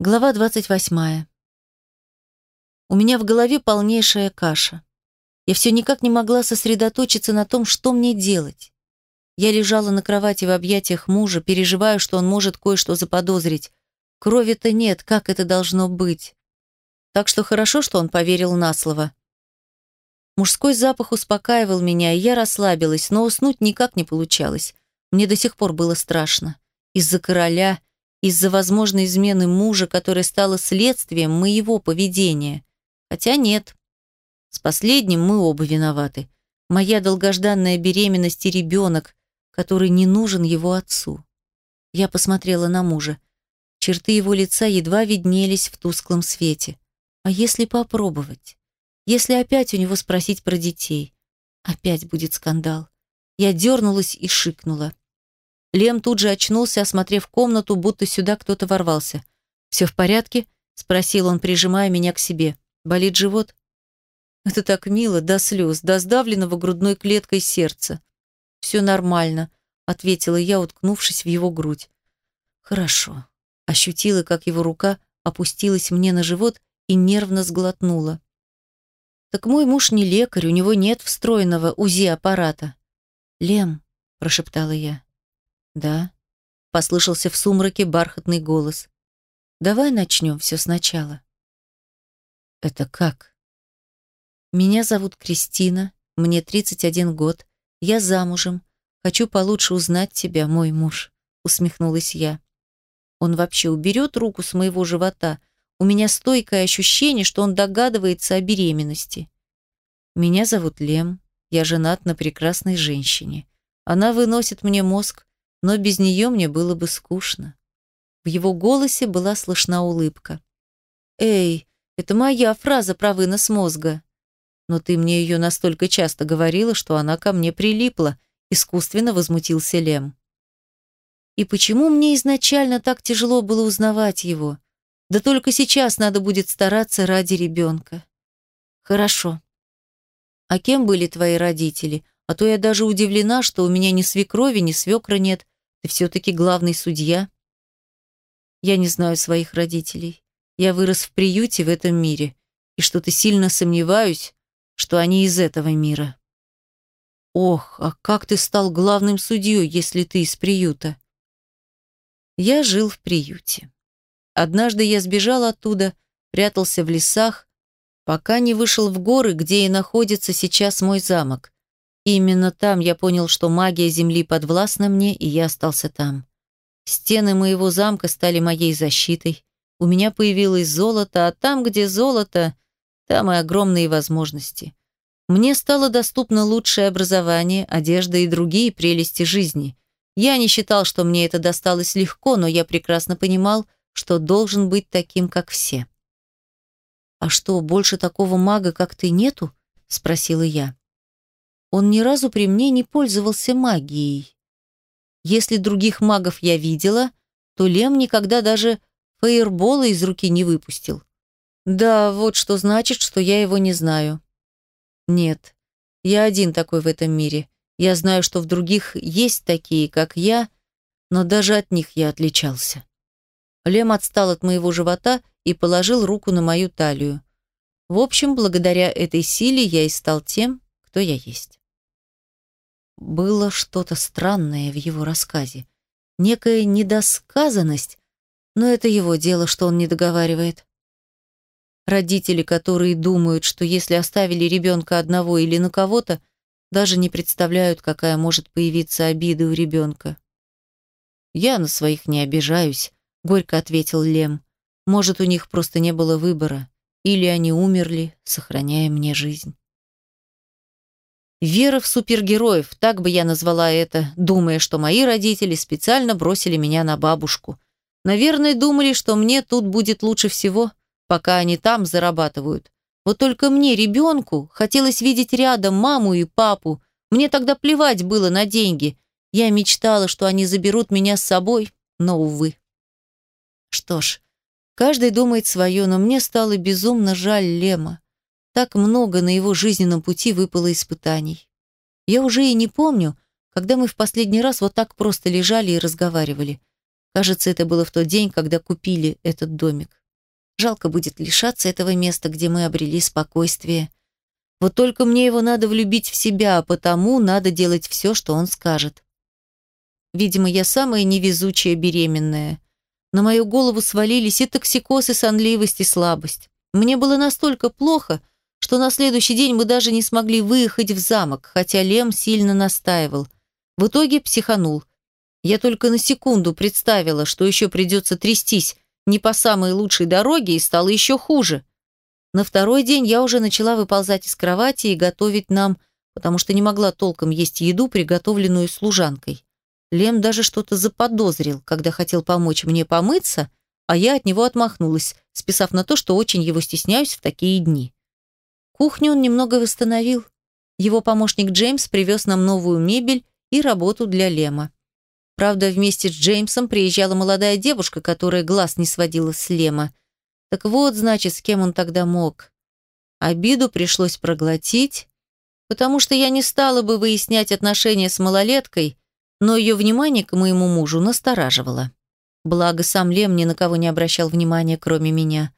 Глава 28. У меня в голове полнейшая каша. Я все никак не могла сосредоточиться на том, что мне делать. Я лежала на кровати в объятиях мужа, переживая, что он может кое-что заподозрить. Крови-то нет, как это должно быть? Так что хорошо, что он поверил на слово. Мужской запах успокаивал меня, и я расслабилась, но уснуть никак не получалось. Мне до сих пор было страшно. Из-за короля из-за возможной измены мужа, которая стала следствием моего поведения. Хотя нет. С последним мы оба виноваты. Моя долгожданная беременность и ребенок, который не нужен его отцу. Я посмотрела на мужа. Черты его лица едва виднелись в тусклом свете. А если попробовать? Если опять у него спросить про детей? Опять будет скандал. Я дернулась и шикнула. Лем тут же очнулся, осмотрев комнату, будто сюда кто-то ворвался. «Все в порядке?» – спросил он, прижимая меня к себе. «Болит живот?» «Это так мило, до слез, до сдавленного грудной клеткой сердца». «Все нормально», – ответила я, уткнувшись в его грудь. «Хорошо». Ощутила, как его рука опустилась мне на живот и нервно сглотнула. «Так мой муж не лекарь, у него нет встроенного УЗИ-аппарата». «Лем», – прошептала я. «Да», — послышался в сумраке бархатный голос. «Давай начнем все сначала». «Это как?» «Меня зовут Кристина, мне 31 год, я замужем, хочу получше узнать тебя, мой муж», — усмехнулась я. «Он вообще уберет руку с моего живота? У меня стойкое ощущение, что он догадывается о беременности». «Меня зовут Лем, я женат на прекрасной женщине. Она выносит мне мозг, но без нее мне было бы скучно. В его голосе была слышна улыбка. «Эй, это моя фраза про вынос мозга. Но ты мне ее настолько часто говорила, что она ко мне прилипла», искусственно возмутился Лем. «И почему мне изначально так тяжело было узнавать его? Да только сейчас надо будет стараться ради ребенка». «Хорошо. А кем были твои родители? А то я даже удивлена, что у меня ни свекрови, ни свекра нет. Ты все-таки главный судья. Я не знаю своих родителей. Я вырос в приюте в этом мире. И что-то сильно сомневаюсь, что они из этого мира. Ох, а как ты стал главным судьей, если ты из приюта? Я жил в приюте. Однажды я сбежал оттуда, прятался в лесах, пока не вышел в горы, где и находится сейчас мой замок. Именно там я понял, что магия Земли подвластна мне, и я остался там. Стены моего замка стали моей защитой. У меня появилось золото, а там, где золото, там и огромные возможности. Мне стало доступно лучшее образование, одежда и другие прелести жизни. Я не считал, что мне это досталось легко, но я прекрасно понимал, что должен быть таким, как все. «А что, больше такого мага, как ты, нету?» – спросила я. Он ни разу при мне не пользовался магией. Если других магов я видела, то Лем никогда даже фаербола из руки не выпустил. Да, вот что значит, что я его не знаю. Нет, я один такой в этом мире. Я знаю, что в других есть такие, как я, но даже от них я отличался. Лем отстал от моего живота и положил руку на мою талию. В общем, благодаря этой силе я и стал тем, кто я есть. Было что-то странное в его рассказе. Некая недосказанность, но это его дело, что он не договаривает. Родители, которые думают, что если оставили ребенка одного или на кого-то, даже не представляют, какая может появиться обида у ребенка. «Я на своих не обижаюсь», — горько ответил Лем. «Может, у них просто не было выбора, или они умерли, сохраняя мне жизнь». Вера в супергероев, так бы я назвала это, думая, что мои родители специально бросили меня на бабушку. Наверное, думали, что мне тут будет лучше всего, пока они там зарабатывают. Вот только мне, ребенку, хотелось видеть рядом маму и папу. Мне тогда плевать было на деньги. Я мечтала, что они заберут меня с собой, но, увы. Что ж, каждый думает свое, но мне стало безумно жаль Лема. Так много на его жизненном пути выпало испытаний. Я уже и не помню, когда мы в последний раз вот так просто лежали и разговаривали. Кажется, это было в тот день, когда купили этот домик. Жалко будет лишаться этого места, где мы обрели спокойствие. Вот только мне его надо влюбить в себя, а потому надо делать все, что он скажет. Видимо, я самая невезучая беременная. На мою голову свалились и токсикоз, и сонливость, и слабость. Мне было настолько плохо, что на следующий день мы даже не смогли выехать в замок, хотя Лем сильно настаивал. В итоге психанул. Я только на секунду представила, что еще придется трястись не по самой лучшей дороге, и стало еще хуже. На второй день я уже начала выползать из кровати и готовить нам, потому что не могла толком есть еду, приготовленную служанкой. Лем даже что-то заподозрил, когда хотел помочь мне помыться, а я от него отмахнулась, списав на то, что очень его стесняюсь в такие дни. Кухню он немного восстановил. Его помощник Джеймс привез нам новую мебель и работу для Лема. Правда, вместе с Джеймсом приезжала молодая девушка, которая глаз не сводила с Лема. Так вот, значит, с кем он тогда мог. Обиду пришлось проглотить, потому что я не стала бы выяснять отношения с малолеткой, но ее внимание к моему мужу настораживало. Благо, сам Лем ни на кого не обращал внимания, кроме меня.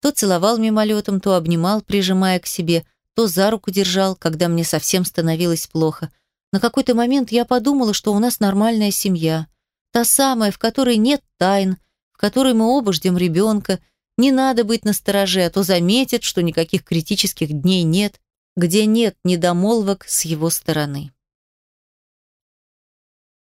То целовал мимолетом, то обнимал, прижимая к себе, то за руку держал, когда мне совсем становилось плохо. На какой-то момент я подумала, что у нас нормальная семья. Та самая, в которой нет тайн, в которой мы оба ждем ребенка. Не надо быть настороже, а то заметят, что никаких критических дней нет, где нет недомолвок с его стороны.